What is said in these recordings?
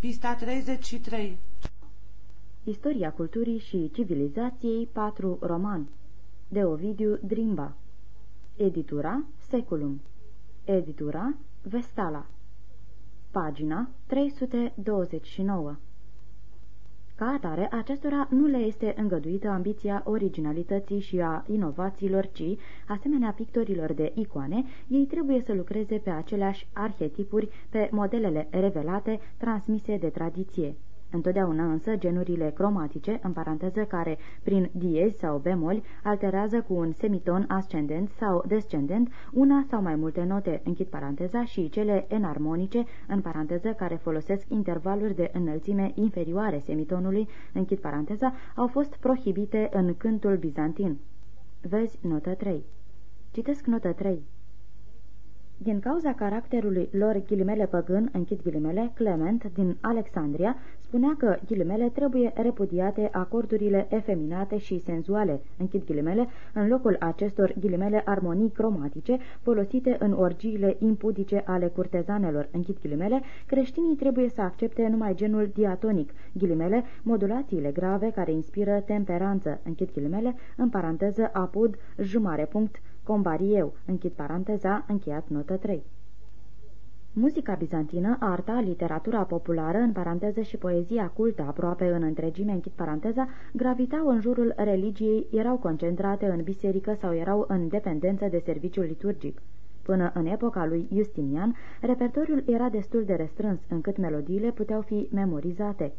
Pista 33 Istoria culturii și civilizației 4 roman. De Ovidiu Drimba. Editura Seculum. Editura Vestala. Pagina 329 ca atare, acestora nu le este îngăduită ambiția originalității și a inovațiilor, ci, asemenea pictorilor de icoane, ei trebuie să lucreze pe aceleași arhetipuri, pe modelele revelate, transmise de tradiție. Întotdeauna însă genurile cromatice, în paranteză care, prin diezi sau bemoli, alterează cu un semiton ascendent sau descendent una sau mai multe note, închid paranteza, și cele enarmonice, în paranteză care folosesc intervaluri de înălțime inferioare semitonului, închid paranteza, au fost prohibite în cântul bizantin. Vezi notă 3. Citesc notă 3. Din cauza caracterului lor ghilimele păgân, închid ghilimele, Clement din Alexandria, spunea că ghilimele trebuie repudiate acordurile efeminate și senzuale, închid ghilimele, în locul acestor ghilimele armonii cromatice folosite în orgiile impudice ale curtezanelor, închid ghilimele, creștinii trebuie să accepte numai genul diatonic, ghilimele, modulațiile grave care inspiră temperanță, închid ghilimele, în paranteză apud, jumare punct, combarieu, închid paranteza, încheiat notă 3. Muzica bizantină, arta, literatura populară, în paranteză și poezia cultă aproape în întregime, închid paranteza, gravitau în jurul religiei, erau concentrate în biserică sau erau în dependență de serviciul liturgic. Până în epoca lui Justinian, repertoriul era destul de restrâns, încât melodiile puteau fi memorizate.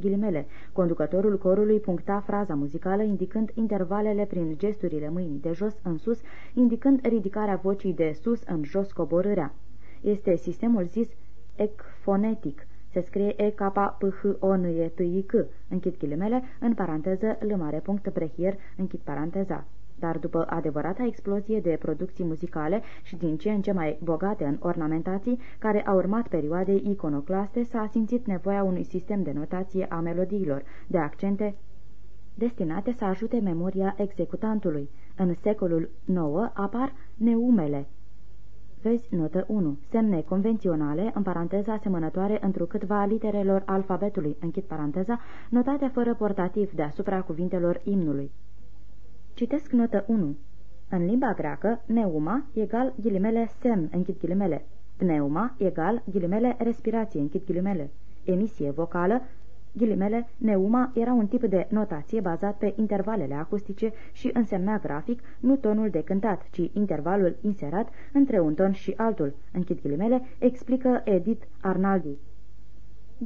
Ghilimele, conducătorul corului puncta fraza muzicală indicând intervalele prin gesturile mâinii de jos în sus, indicând ridicarea vocii de sus în jos coborârea. Este sistemul zis ecfonetic. Se scrie e k p h o n e t i c închid ghilimele, în paranteză l mare punct prehier, închid paranteza dar după adevărata explozie de producții muzicale și din ce în ce mai bogate în ornamentații, care a urmat perioadei iconoclaste, s-a simțit nevoia unui sistem de notație a melodiilor, de accente destinate să ajute memoria executantului. În secolul IX apar neumele. Vezi notă 1. Semne convenționale, în paranteza asemănătoare întrucâtva literelor alfabetului, închid paranteza, notate fără portativ deasupra cuvintelor imnului. Citesc notă 1. În limba greacă, neuma egal ghilimele semn, închid ghilimele. Pneuma egal ghilimele respirație, închid ghilimele. Emisie vocală, ghilimele, neuma era un tip de notație bazat pe intervalele acustice și însemna grafic nu tonul de cântat, ci intervalul inserat între un ton și altul. Închid ghilimele, explică Edith Arnaldi.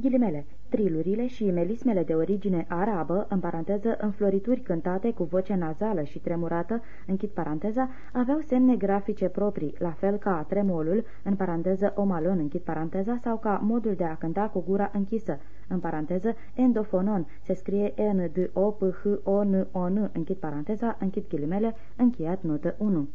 Ghilimele, Trilurile și melismele de origine arabă, în paranteză înflorituri cântate cu voce nazală și tremurată, închid paranteza, aveau semne grafice proprii, la fel ca tremolul, în paranteză omalon, închid paranteza, sau ca modul de a cânta cu gura închisă, în paranteză endofonon, se scrie e n d o p h o n o n închid paranteza, închid ghilimele, încheiat notă 1.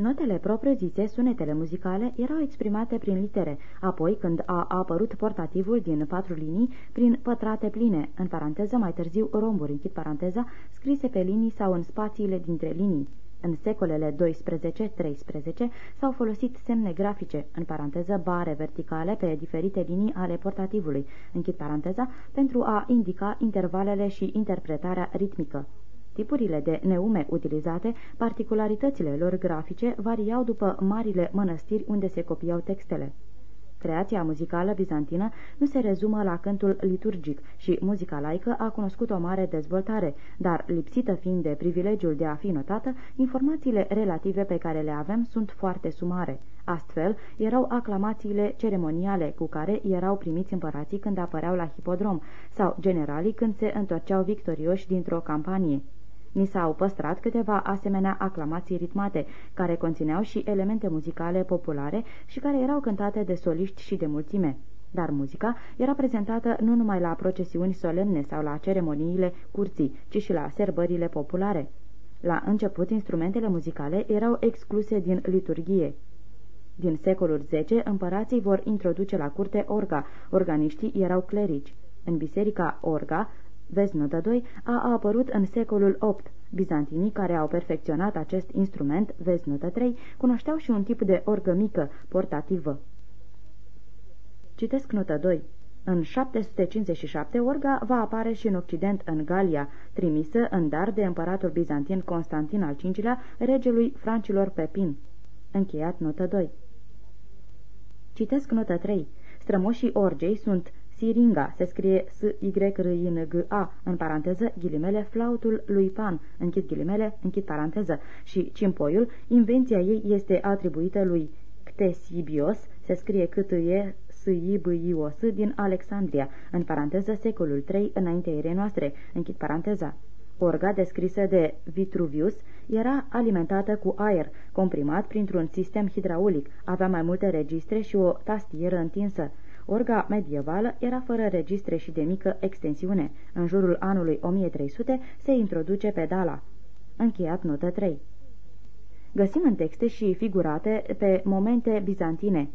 Notele propriu-zise, sunetele muzicale, erau exprimate prin litere, apoi, când a apărut portativul din patru linii, prin pătrate pline, în paranteză mai târziu romburi, închid paranteza, scrise pe linii sau în spațiile dintre linii. În secolele 12-13 s-au folosit semne grafice, în paranteză bare verticale pe diferite linii ale portativului, închid paranteza, pentru a indica intervalele și interpretarea ritmică. Tipurile de neume utilizate, particularitățile lor grafice variau după marile mănăstiri unde se copiau textele. Creația muzicală bizantină nu se rezumă la cântul liturgic și muzica laică a cunoscut o mare dezvoltare, dar, lipsită fiind de privilegiul de a fi notată, informațiile relative pe care le avem sunt foarte sumare. Astfel, erau aclamațiile ceremoniale cu care erau primiți împărații când apăreau la hipodrom sau generalii când se întorceau victorioși dintr-o campanie. Ni s-au păstrat câteva asemenea aclamații ritmate, care conțineau și elemente muzicale populare și care erau cântate de soliști și de mulțime. Dar muzica era prezentată nu numai la procesiuni solemne sau la ceremoniile curții, ci și la serbările populare. La început, instrumentele muzicale erau excluse din liturghie. Din secolul X, împărații vor introduce la curte orga, organiștii erau clerici. În biserica orga, Vezi notă 2, a apărut în secolul VIII. Bizantinii care au perfecționat acest instrument, vezi notă 3, cunoșteau și un tip de orgă mică, portativă. Citesc notă 2. În 757, orga va apare și în Occident în Galia, trimisă în dar de împăratul bizantin Constantin al V-lea, regelui francilor Pepin. Încheiat notă 2. Citesc notă 3. Strămoșii orgei sunt Siringa, se scrie S-Y-R-I-N-G-A, în paranteză, ghilimele, flautul lui Pan, închid ghilimele, închid paranteză, și cimpoiul, invenția ei este atribuită lui Ctesibios, se scrie cât e S-I-B-I-O-S, din Alexandria, în paranteză, secolul 3 înaintea erei noastre, închid paranteza. Orga descrisă de Vitruvius era alimentată cu aer, comprimat printr-un sistem hidraulic, avea mai multe registre și o tastieră întinsă. Orga medievală era fără registre și de mică extensiune. În jurul anului 1300 se introduce pedala. Încheiat notă 3. Găsim în texte și figurate pe momente bizantine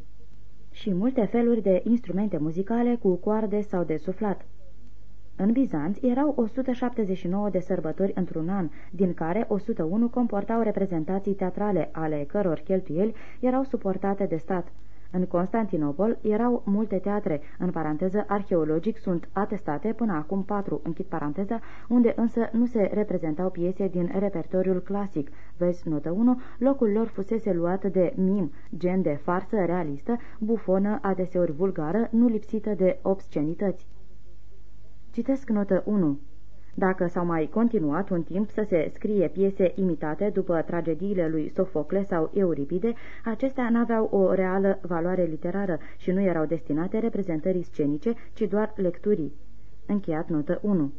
și multe feluri de instrumente muzicale cu coarde sau de suflat. În Bizanț erau 179 de sărbători într-un an, din care 101 comportau reprezentații teatrale, ale căror cheltuieli erau suportate de stat. În Constantinopol erau multe teatre, în paranteză arheologic sunt atestate până acum patru, închid paranteza, unde însă nu se reprezentau piese din repertoriul clasic. Vezi notă 1, locul lor fusese luat de mim, gen de farsă realistă, bufonă, adeseori vulgară, nu lipsită de obscenități. Citesc notă 1. Dacă s-au mai continuat un timp să se scrie piese imitate după tragediile lui Sofocle sau Euripide, acestea n-aveau o reală valoare literară și nu erau destinate reprezentării scenice, ci doar lecturii. Încheiat notă 1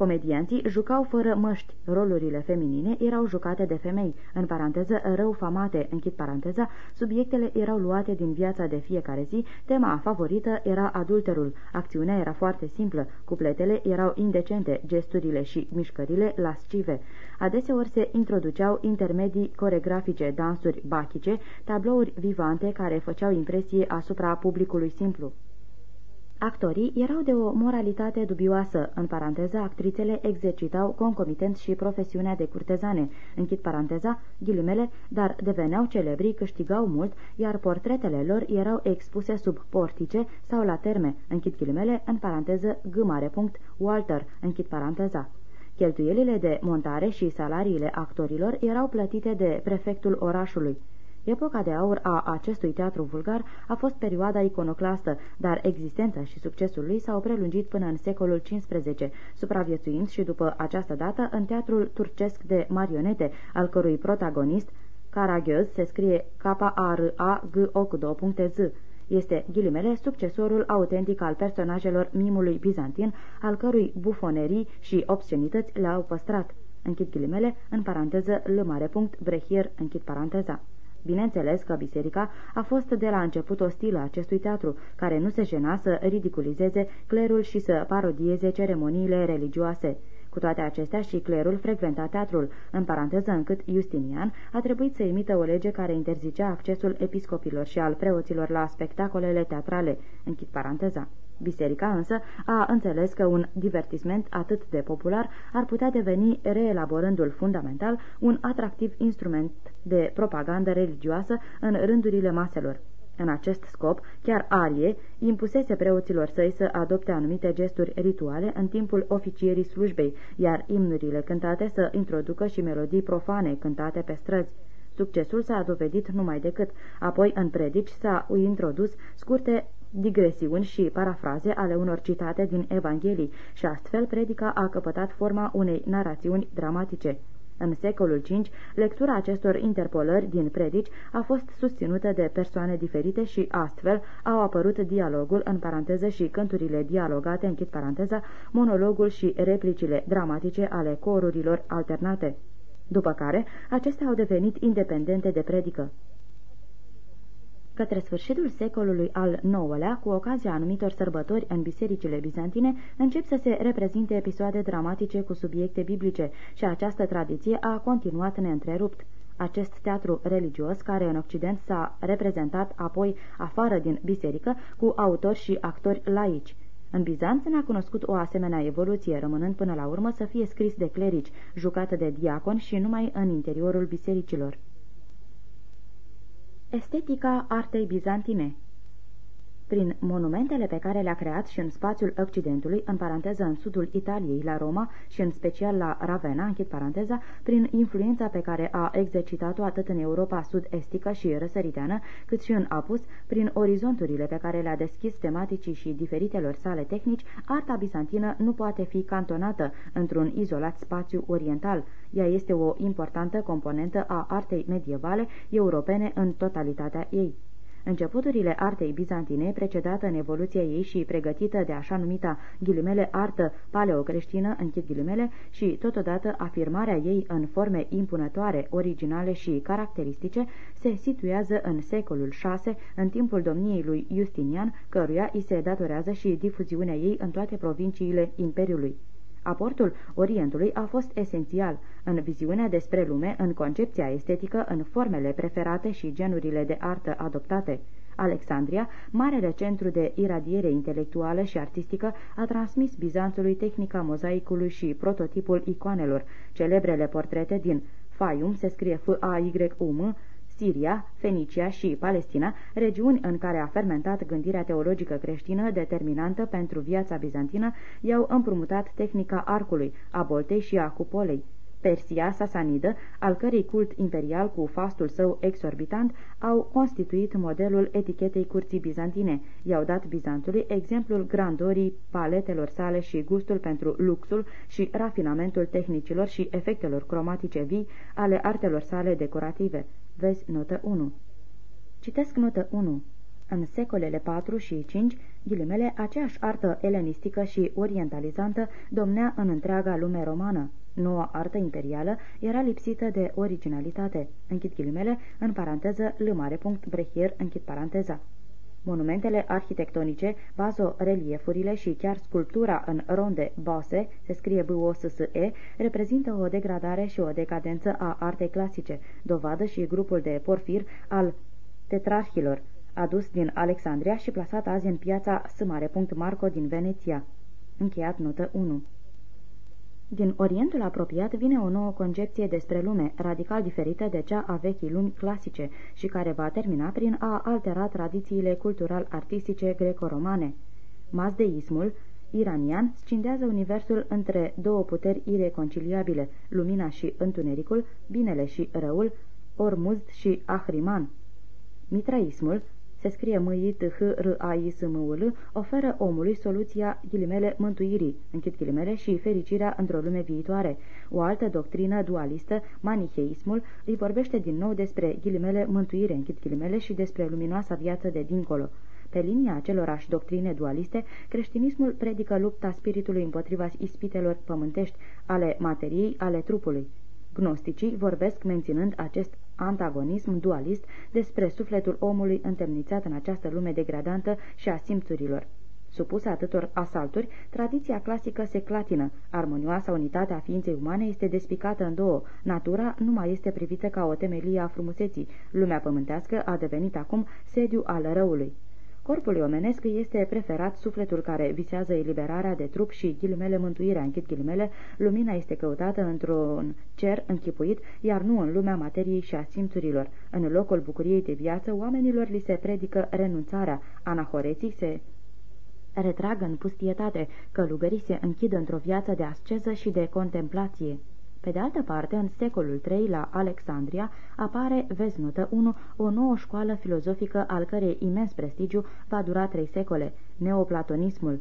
Comedianții jucau fără măști, rolurile feminine erau jucate de femei, în paranteză rău famate, închid paranteza, subiectele erau luate din viața de fiecare zi, tema favorită era adulterul, acțiunea era foarte simplă, cupletele erau indecente, gesturile și mișcările lascive. Adeseori se introduceau intermedii coregrafice, dansuri bachice, tablouri vivante care făceau impresie asupra publicului simplu. Actorii erau de o moralitate dubioasă, în paranteză, actrițele exercitau concomitent și profesiunea de curtezane, închid paranteza, ghilimele, dar deveneau celebri, câștigau mult, iar portretele lor erau expuse sub portice sau la terme, închid ghilimele, în paranteză, g punct, Walter, închid paranteza. Cheltuielile de montare și salariile actorilor erau plătite de prefectul orașului. Epoca de aur a acestui teatru vulgar a fost perioada iconoclastă, dar existența și succesul lui s-au prelungit până în secolul XV, supraviețuind și după această dată în teatrul turcesc de marionete, al cărui protagonist, Karagöz, se scrie k a r a g o c z este, ghilimele, succesorul autentic al personajelor mimului bizantin, al cărui bufonerii și obscenități le-au păstrat. Închid ghilimele, în paranteză, l mare punct, brehier, închid paranteza. Bineînțeles că biserica a fost de la început ostilă acestui teatru, care nu se jena să ridiculizeze clerul și să parodieze ceremoniile religioase. Cu toate acestea și clerul frecventa teatrul, în paranteză încât Justinian a trebuit să imită o lege care interzicea accesul episcopilor și al preoților la spectacolele teatrale, închid paranteza. Biserica însă a înțeles că un divertisment atât de popular ar putea deveni, reelaborându-l fundamental, un atractiv instrument de propagandă religioasă în rândurile maselor. În acest scop, chiar Arie impusese preoților săi să adopte anumite gesturi rituale în timpul oficierii slujbei, iar imnurile cântate să introducă și melodii profane cântate pe străzi. Succesul s-a dovedit numai decât. Apoi, în predici, s-a introdus scurte digresiuni și parafraze ale unor citate din Evanghelii și astfel predica a căpătat forma unei narațiuni dramatice. În secolul V, lectura acestor interpolări din predici a fost susținută de persoane diferite și astfel au apărut dialogul în paranteză și cânturile dialogate, închid paranteza, monologul și replicile dramatice ale corurilor alternate. După care, acestea au devenit independente de predică. Către sfârșitul secolului al IX-lea, cu ocazia anumitor sărbători în bisericile bizantine, încep să se reprezinte episoade dramatice cu subiecte biblice și această tradiție a continuat neîntrerupt. Acest teatru religios, care în Occident s-a reprezentat apoi afară din biserică, cu autori și actori laici. În Bizanț ne-a cunoscut o asemenea evoluție, rămânând până la urmă să fie scris de clerici, jucat de diacon și numai în interiorul bisericilor. Estetica artei bizantine prin monumentele pe care le-a creat și în spațiul Occidentului, în paranteză în sudul Italiei, la Roma și în special la Ravenna, închid paranteza, prin influența pe care a exercitat-o atât în Europa sud-estică și răsăriteană, cât și în apus, prin orizonturile pe care le-a deschis tematicii și diferitelor sale tehnici, arta bizantină nu poate fi cantonată într-un izolat spațiu oriental. Ea este o importantă componentă a artei medievale europene în totalitatea ei. Începuturile artei bizantine, precedată în evoluția ei și pregătită de așa numita ghilimele artă paleocreștină, închid ghilimele, și totodată afirmarea ei în forme impunătoare, originale și caracteristice, se situează în secolul VI, în timpul domniei lui Justinian, căruia îi se datorează și difuziunea ei în toate provinciile Imperiului. Aportul Orientului a fost esențial în viziunea despre lume, în concepția estetică, în formele preferate și genurile de artă adoptate. Alexandria, marele centru de iradiere intelectuală și artistică, a transmis Bizanțului tehnica mozaicului și prototipul icoanelor. Celebrele portrete din Fayum se scrie F-A-Y-U-M, Siria, Fenicia și Palestina, regiuni în care a fermentat gândirea teologică creștină determinantă pentru viața bizantină, i-au împrumutat tehnica arcului, a boltei și a cupolei. Persia sasanidă, al cărei cult imperial cu fastul său exorbitant au constituit modelul etichetei curții bizantine. I-au dat Bizantului exemplul grandorii paletelor sale și gustul pentru luxul și rafinamentul tehnicilor și efectelor cromatice vii ale artelor sale decorative. Vezi notă 1. Citesc notă 1. În secolele 4 și 5, ghilimele, aceeași artă elenistică și orientalizantă domnea în întreaga lume romană. Noua artă imperială era lipsită de originalitate. Închid ghilimele, în paranteză, lămare punct brehier, închid paranteza. Monumentele arhitectonice, bazoreliefurile și chiar sculptura în ronde base, se scrie b o s s e reprezintă o degradare și o decadență a artei clasice, dovadă și grupul de porfir al tetrarhilor, adus din Alexandria și plasat azi în piața S. Marco din Veneția. Încheiat notă 1 din Orientul apropiat vine o nouă concepție despre lume, radical diferită de cea a vechii lumi clasice și care va termina prin a altera tradițiile cultural-artistice greco-romane. Mazdeismul, iranian, scindează universul între două puteri ireconciliabile, lumina și întunericul, binele și răul, Ormuzd și Ahriman. Mitraismul, se scrie m i t h r a i s m u l oferă omului soluția ghilimele mântuirii, închid ghilimele, și fericirea într-o lume viitoare. O altă doctrină dualistă, manicheismul, îi vorbește din nou despre ghilimele mântuire, închid ghilimele, și despre luminoasa viață de dincolo. Pe linia acelorași doctrine dualiste, creștinismul predică lupta spiritului împotriva ispitelor pământești, ale materiei, ale trupului. Gnosticii vorbesc menținând acest antagonism dualist despre sufletul omului întemnițat în această lume degradantă și a simțurilor. Supusă atâtor asalturi, tradiția clasică se clatină, armonioasa unitate a ființei umane este despicată în două, natura nu mai este privită ca o temelie a frumuseții, lumea pământească a devenit acum sediu al răului. Corpului omenesc este preferat sufletul care visează eliberarea de trup și ghilimele mântuirea, închid ghilimele, lumina este căutată într-un cer închipuit, iar nu în lumea materiei și a simțurilor. În locul bucuriei de viață, oamenilor li se predică renunțarea, anahoreții se retrag în pustietate, călugării se închid într-o viață de asceză și de contemplație. Pe de altă parte, în secolul III, la Alexandria, apare, vezi notă 1, o nouă școală filozofică al cărei imens prestigiu va dura trei secole, neoplatonismul.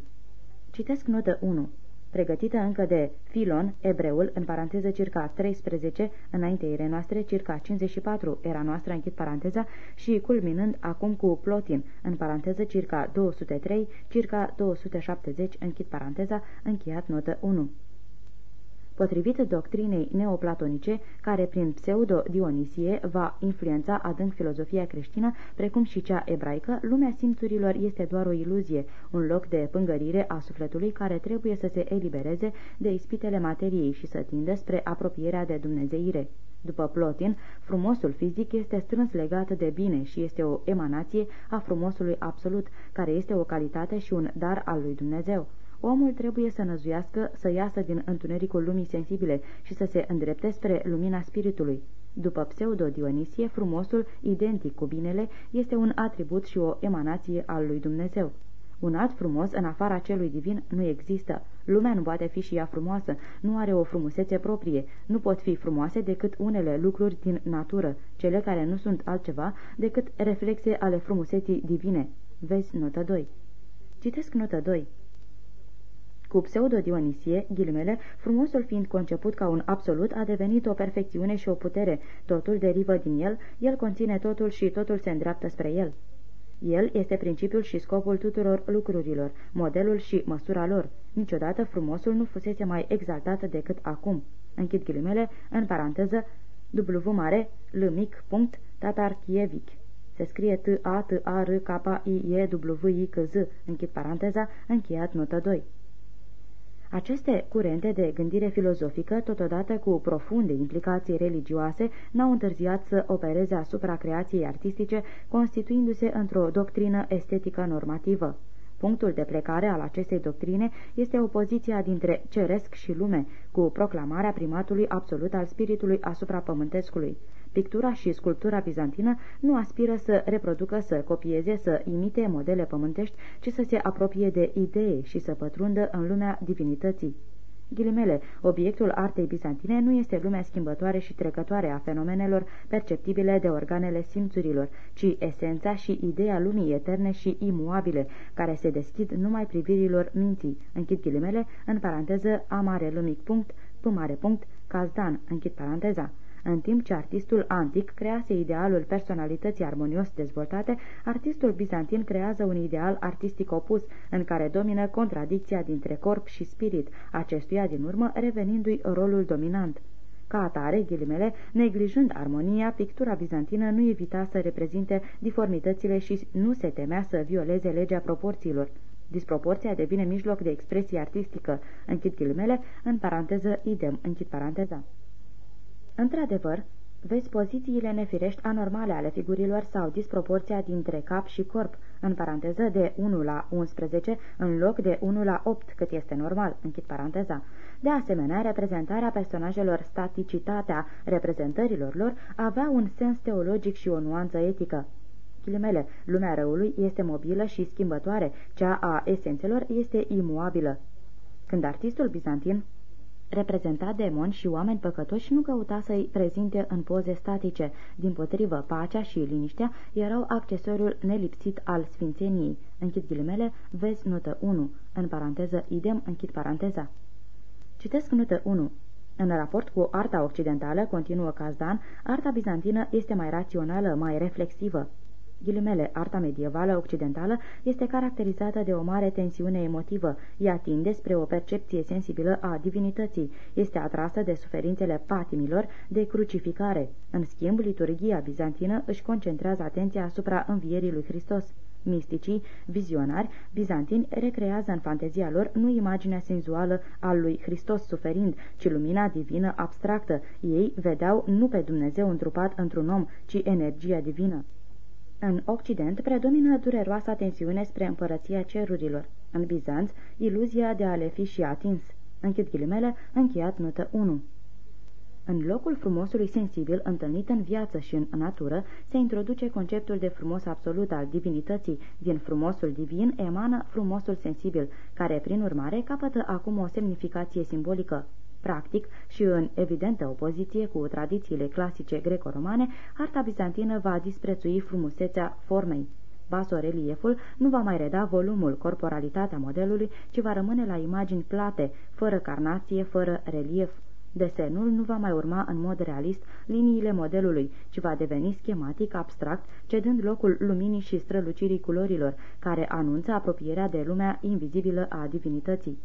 Citesc notă 1 pregătită încă de Filon, ebreul, în paranteză circa 13, înainte ere noastre, circa 54, era noastră, închid paranteza, și culminând acum cu Plotin, în paranteză circa 203, circa 270, închid paranteza, încheiat notă 1 potrivit doctrinei neoplatonice, care prin pseudo-Dionisie va influența adânc filozofia creștină, precum și cea ebraică, lumea simțurilor este doar o iluzie, un loc de pângărire a sufletului care trebuie să se elibereze de ispitele materiei și să tindă spre apropierea de Dumnezeire. După Plotin, frumosul fizic este strâns legat de bine și este o emanație a frumosului absolut, care este o calitate și un dar al lui Dumnezeu. Omul trebuie să năzuiască, să iasă din întunericul lumii sensibile și să se îndrepte spre lumina spiritului. După pseudo-Dionisie, frumosul, identic cu binele, este un atribut și o emanație al lui Dumnezeu. Un alt frumos, în afara celui divin, nu există. Lumea nu poate fi și ea frumoasă, nu are o frumusețe proprie. Nu pot fi frumoase decât unele lucruri din natură, cele care nu sunt altceva decât reflexe ale frumuseții divine. Vezi notă 2. Citesc notă 2. Cu pseudo-Dionisie, ghilimele, frumosul fiind conceput ca un absolut, a devenit o perfecțiune și o putere. Totul derivă din el, el conține totul și totul se îndreaptă spre el. El este principiul și scopul tuturor lucrurilor, modelul și măsura lor. Niciodată frumosul nu fusese mai exaltat decât acum. Închid ghilimele, în paranteză, W mare, L mic, punct, Tatarchievic. Se scrie T-A-T-A-R-K-I-E-W-I-C-Z, închid paranteza, încheiat notă 2. Aceste curente de gândire filozofică, totodată cu profunde implicații religioase, n-au întârziat să opereze asupra creației artistice, constituindu-se într-o doctrină estetică normativă. Punctul de plecare al acestei doctrine este opoziția dintre ceresc și lume, cu proclamarea primatului absolut al spiritului asupra pământescului. Pictura și sculptura bizantină nu aspiră să reproducă, să copieze, să imite modele pământești, ci să se apropie de idee și să pătrundă în lumea divinității. Ghilimele, obiectul artei bizantine nu este lumea schimbătoare și trecătoare a fenomenelor perceptibile de organele simțurilor, ci esența și ideea lumii eterne și imuabile, care se deschid numai privirilor minții. Închid ghilimele, în paranteză, a mare lumic punct, p mare punct, cazdan, închid paranteza. În timp ce artistul antic crease idealul personalității armonios dezvoltate, artistul bizantin creează un ideal artistic opus, în care domină contradicția dintre corp și spirit, acestuia din urmă revenindu-i rolul dominant. Ca atare, ghilimele, neglijând armonia, pictura bizantină nu evita să reprezinte diformitățile și nu se temea să violeze legea proporțiilor. Disproporția devine mijloc de expresie artistică, închid ghilimele, în paranteză idem, închid paranteza. Într-adevăr, vezi pozițiile nefirești anormale ale figurilor sau disproporția dintre cap și corp, în paranteză de 1 la 11 în loc de 1 la 8, cât este normal, închid paranteza. De asemenea, reprezentarea personajelor, staticitatea reprezentărilor lor avea un sens teologic și o nuanță etică. Chilimele, lumea răului este mobilă și schimbătoare, cea a esențelor este imuabilă. Când artistul bizantin reprezenta demoni și oameni păcătoși nu căuta să-i prezinte în poze statice. Din potrivă, pacea și liniștea erau accesoriul nelipsit al sfințeniei. Închid ghilimele, vezi notă 1, în paranteză idem, închid paranteza. Citesc notă 1. În raport cu arta occidentală, continuă Cazdan, arta bizantină este mai rațională, mai reflexivă. Ghilimele, arta medievală occidentală este caracterizată de o mare tensiune emotivă. Ea tinde spre o percepție sensibilă a divinității. Este atrasă de suferințele patimilor, de crucificare. În schimb, liturgia bizantină își concentrează atenția asupra învierii lui Hristos. Misticii, vizionari, bizantini recrează în fantezia lor nu imaginea senzuală a lui Hristos suferind, ci lumina divină abstractă. Ei vedeau nu pe Dumnezeu întrupat într-un om, ci energia divină. În Occident predomină dureroasa tensiune spre împărăția cerurilor. În Bizanț, iluzia de a le fi și atins. Închid ghilimele, încheiat notă 1. În locul frumosului sensibil întâlnit în viață și în natură, se introduce conceptul de frumos absolut al divinității. Din frumosul divin emană frumosul sensibil, care, prin urmare, capătă acum o semnificație simbolică. Practic și în evidentă opoziție cu tradițiile clasice greco-romane, arta bizantină va disprețui frumusețea formei. Basorelieful nu va mai reda volumul, corporalitatea modelului, ci va rămâne la imagini plate, fără carnație, fără relief. Desenul nu va mai urma în mod realist liniile modelului, ci va deveni schematic, abstract, cedând locul luminii și strălucirii culorilor, care anunță apropierea de lumea invizibilă a divinității.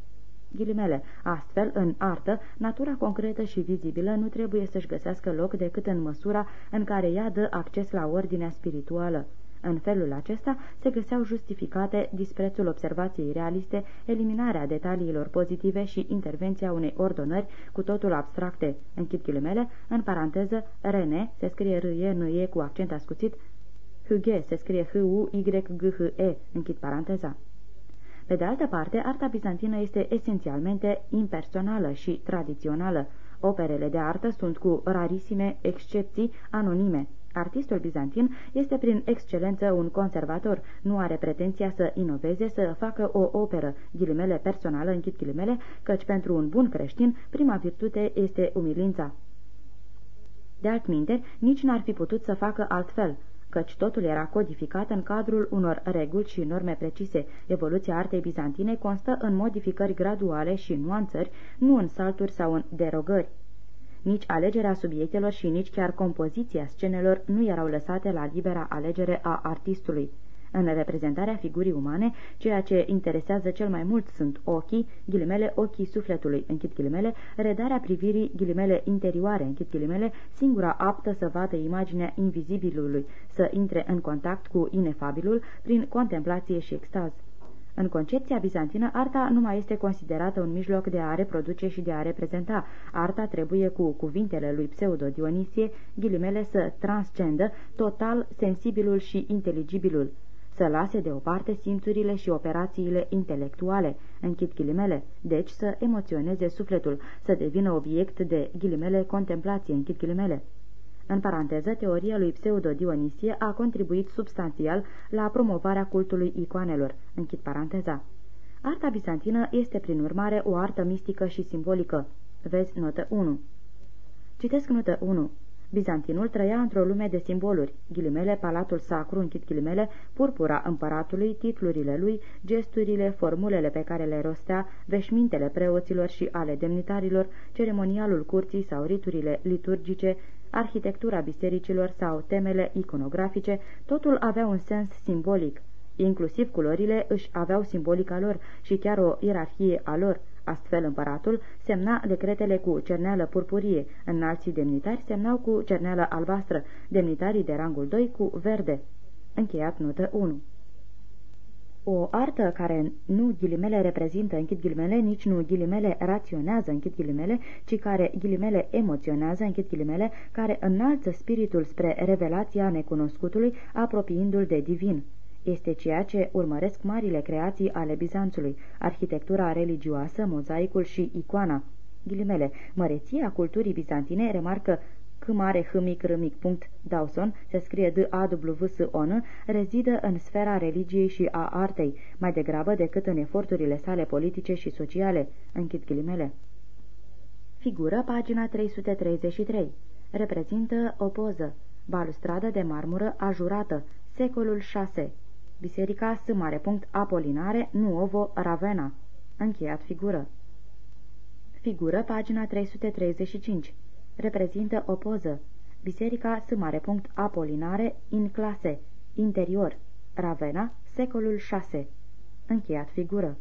Ghilimele. Astfel, în artă, natura concretă și vizibilă nu trebuie să-și găsească loc decât în măsura în care ea dă acces la ordinea spirituală. În felul acesta se găseau justificate disprețul observației realiste, eliminarea detaliilor pozitive și intervenția unei ordonări cu totul abstracte. Închid ghilimele, în paranteză, Rene, se scrie r e n e cu accent ascuțit, Hughe se scrie H-U-Y-G-H-E, închid paranteza. Pe de altă parte, arta bizantină este esențialmente impersonală și tradițională. Operele de artă sunt cu rarisime excepții anonime. Artistul bizantin este prin excelență un conservator, nu are pretenția să inoveze, să facă o operă, ghilimele personală, închid ghilimele, căci pentru un bun creștin, prima virtute este umilința. De altminte, nici n-ar fi putut să facă altfel căci totul era codificat în cadrul unor reguli și norme precise. Evoluția artei bizantine constă în modificări graduale și nuanțări, nu în salturi sau în derogări. Nici alegerea subiectelor și nici chiar compoziția scenelor nu erau lăsate la libera alegere a artistului. În reprezentarea figurii umane, ceea ce interesează cel mai mult sunt ochii, ghilimele ochii sufletului, închid ghilimele, redarea privirii, ghilimele interioare, închid ghilimele, singura aptă să vadă imaginea invizibilului, să intre în contact cu inefabilul prin contemplație și extaz. În concepția bizantină, arta nu mai este considerată un mijloc de a reproduce și de a reprezenta. Arta trebuie, cu cuvintele lui Pseudo-Dionisie, ghilimele să transcendă total sensibilul și inteligibilul să lase deoparte simțurile și operațiile intelectuale, închid ghilimele, deci să emoționeze sufletul, să devină obiect de ghilimele contemplație, închid ghilimele. În paranteză, teoria lui Pseudo-Dionisie a contribuit substanțial la promovarea cultului icoanelor, închid paranteza. Arta bizantină este, prin urmare, o artă mistică și simbolică. Vezi notă 1. Citesc notă 1. Bizantinul trăia într-o lume de simboluri, ghilimele, palatul sacru, închid ghilimele, purpura împăratului, titlurile lui, gesturile, formulele pe care le rostea, veșmintele preoților și ale demnitarilor, ceremonialul curții sau riturile liturgice, arhitectura bisericilor sau temele iconografice, totul avea un sens simbolic. Inclusiv culorile își aveau simbolica lor și chiar o ierarhie a lor, Astfel împăratul semna decretele cu cerneală purpurie, înalții demnitari semnau cu cerneală albastră, demnitarii de rangul 2 cu verde. Încheiat notă 1 o artă care nu ghilimele reprezintă, închid ghilimele, nici nu ghilimele raționează, închid ghilimele, ci care ghilimele emoționează, închid ghilimele, care înalță spiritul spre revelația necunoscutului, apropiindu-l de divin este ceea ce urmăresc marile creații ale Bizanțului, arhitectura religioasă, mozaicul și icoana. Ghilimele, măreția culturii bizantine remarcă C mare H mic R mic punct Dawson, se scrie D A W S O N, rezidă în sfera religiei și a artei, mai degrabă decât în eforturile sale politice și sociale. Închid ghilimele. Figură pagina 333. Reprezintă o poză. Balustradă de marmură ajurată, secolul 6. Biserica S. Apolinare, Nuovo, Ravenna. Încheiat figură. Figură, pagina 335. Reprezintă o poză. Biserica S. Apolinare, in clase. Interior. Ravenna, secolul 6. Încheiat figură.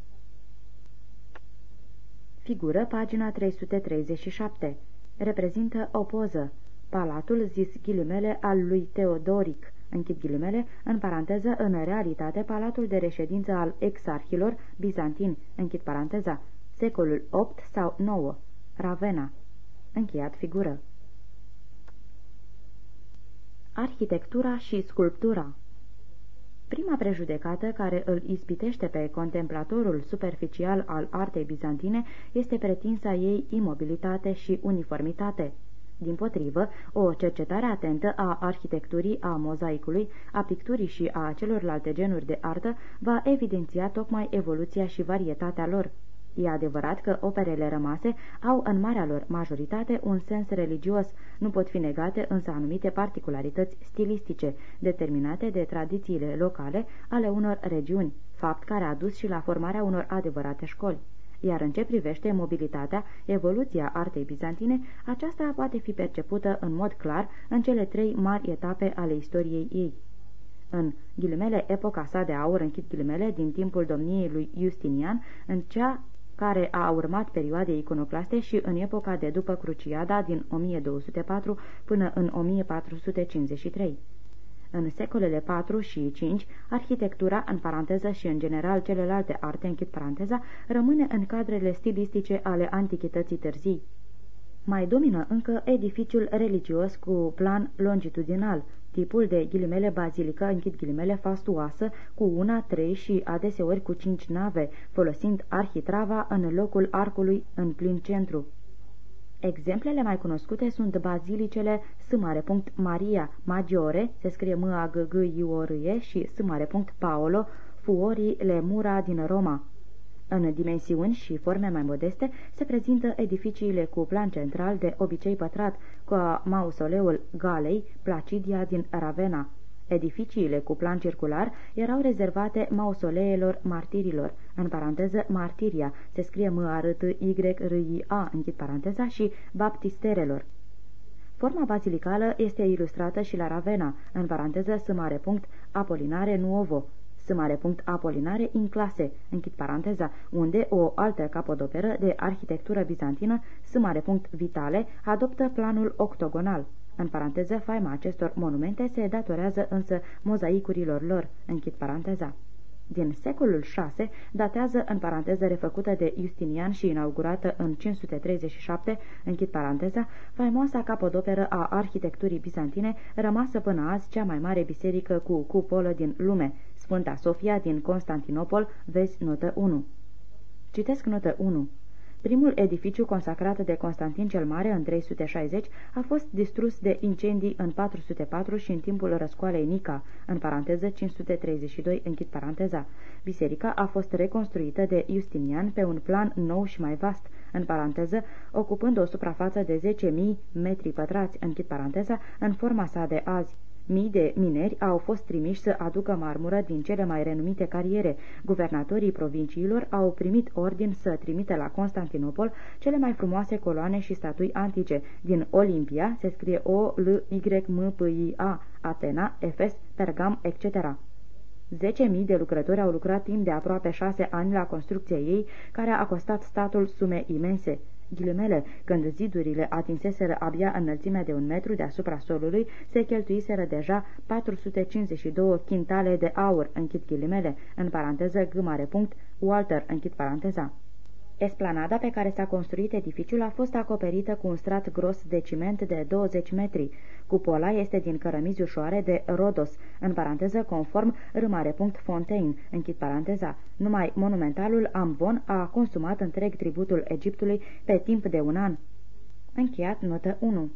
Figură, pagina 337. Reprezintă o poză. Palatul zis ghilimele al lui Teodoric închid ghilimele, în paranteză, în realitate, palatul de reședință al exarhilor bizantini, închid paranteza, secolul 8 sau 9, Ravenna, încheiat figură. Arhitectura și sculptura. Prima prejudecată care îl ispitește pe contemplatorul superficial al artei bizantine este pretinsa ei imobilitate și uniformitate. Din potrivă, o cercetare atentă a arhitecturii, a mozaicului, a picturii și a celorlalte genuri de artă va evidenția tocmai evoluția și varietatea lor. E adevărat că operele rămase au în marea lor majoritate un sens religios, nu pot fi negate însă anumite particularități stilistice, determinate de tradițiile locale ale unor regiuni, fapt care a dus și la formarea unor adevărate școli iar în ce privește mobilitatea, evoluția artei bizantine, aceasta poate fi percepută în mod clar în cele trei mari etape ale istoriei ei. În ghilimele epoca sa de aur, închid ghilimele, din timpul domniei lui Justinian, în cea care a urmat perioadei iconoclaste și în epoca de după Cruciada din 1204 până în 1453. În secolele 4 și 5, arhitectura, în paranteză și în general celelalte arte, închid paranteza, rămâne în cadrele stilistice ale antichității târzii. Mai domină încă edificiul religios cu plan longitudinal, tipul de ghilimele bazilică, închid ghilimele, fastuoasă, cu una, trei și adeseori cu cinci nave, folosind arhitrava în locul arcului în plin centru. Exemplele mai cunoscute sunt bazilicele S. Maria Maggiore, se scrie m a g g i o r -E, și S. Paolo, Fuori le Mura din Roma. În dimensiuni și forme mai modeste se prezintă edificiile cu plan central de obicei pătrat, cu mausoleul Galei, Placidia din Ravenna. Edificiile cu plan circular erau rezervate mausoleelor martirilor, în paranteză martiria, se scrie m a r t y r i a închid paranteza, și baptisterelor. Forma bazilicală este ilustrată și la Ravenna, în paranteză s mare punct, Apolinare Nuovo, s mare punct Apolinare in clase, închid paranteza, unde o altă capodoperă de arhitectură bizantină, s mare punct Vitale, adoptă planul octogonal. În paranteză, faima acestor monumente se datorează însă mozaicurilor lor, închid paranteza. Din secolul VI datează în paranteză refăcută de Justinian și inaugurată în 537, închid paranteza, faimoasa capodoperă a arhitecturii bizantine, rămasă până azi cea mai mare biserică cu cupolă din lume, Sfânta Sofia din Constantinopol, vezi notă 1. Citesc notă 1. Primul edificiu consacrat de Constantin cel Mare în 360 a fost distrus de incendii în 404 și în timpul răscoalei Nica, în paranteză 532, închid paranteza. Biserica a fost reconstruită de Justinian pe un plan nou și mai vast, în paranteză, ocupând o suprafață de 10.000 metri pătrați, închid paranteza, în forma sa de azi. Mii de mineri au fost trimiși să aducă marmură din cele mai renumite cariere. Guvernatorii provinciilor au primit ordin să trimite la Constantinopol cele mai frumoase coloane și statui antice. Din Olimpia se scrie O-L-Y-M-P-I-A, Atena, Efes, Pergam, etc. 10.000 de lucrători au lucrat timp de aproape șase ani la construcția ei, care a costat statul sume imense ghilimele, când zidurile atinseseră abia înălțimea de un metru deasupra solului, se cheltuiseră deja 452 quintale de aur, închid ghilimele, în paranteză g mare punct, Walter, închid paranteza. Esplanada pe care s-a construit edificiul a fost acoperită cu un strat gros de ciment de 20 metri. Cupola este din cărămizi ușoare de Rodos, în paranteză conform punct Fontaine, închid paranteza. Numai monumentalul Ambon a consumat întreg tributul Egiptului pe timp de un an. Încheiat notă 1